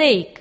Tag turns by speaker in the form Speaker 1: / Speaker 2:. Speaker 1: mistake